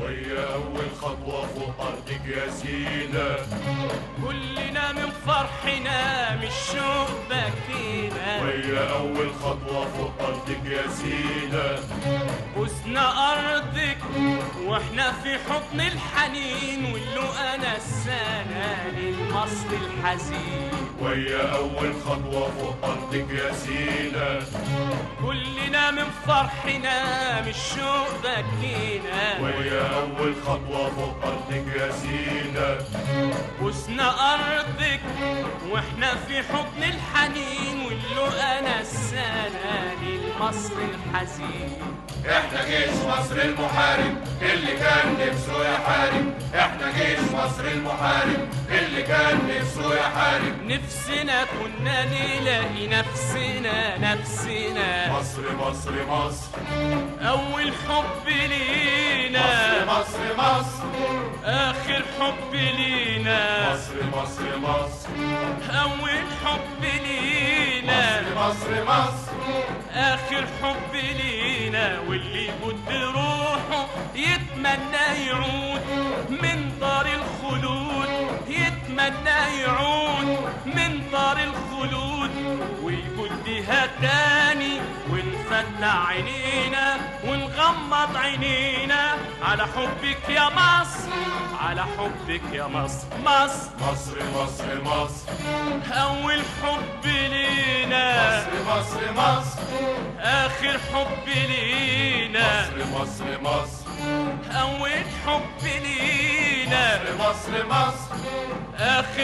ويا أول خطوة فوق أرضك يا سينا كلنا من فرحنا من الشوق بكينا ويا أول خطوة فوق أرضك يا سينا بوسنا أرضك وإحنا في حضن الحنين واللقا نسانا للمصر الحزين. ويا أول خطوة فوق أرضك يا سينا. كلنا من فرحنا من الشوق بكينا. ويا أول خطوة فوق أرضك يا سينا. بوسنا أرضك وإحنا في حضن الحنين واللقا نسانا للمصر الحزين. إحنا جيش مصر المحارب اللي كان نفسه يحارب إحنا جيش مصر المحارب اللي كان نفسه يحارب نفسنا كنا نلاقي نفسنا نفسنا. مصر مصر مصر. أول حب لينا. مصر مصر آخر حب لينا. مصر مصر مصر. أول حب لينا. مصر مصر. آخر حب لينا واللي بد روحه يتمنى يعود من دار الخلود يتمنى يعود من دار الخلود. ويبدها تاني ونفتح عينينا ونغمض عينينا. على حبك يا مصر على حبك يا مصر مصر مصر مصر مصر. أول حب لينا. مصر مصر مصر. آخر حب لينا. مصر مصر مصر. أول حب لينا. مصر مصر آخر حب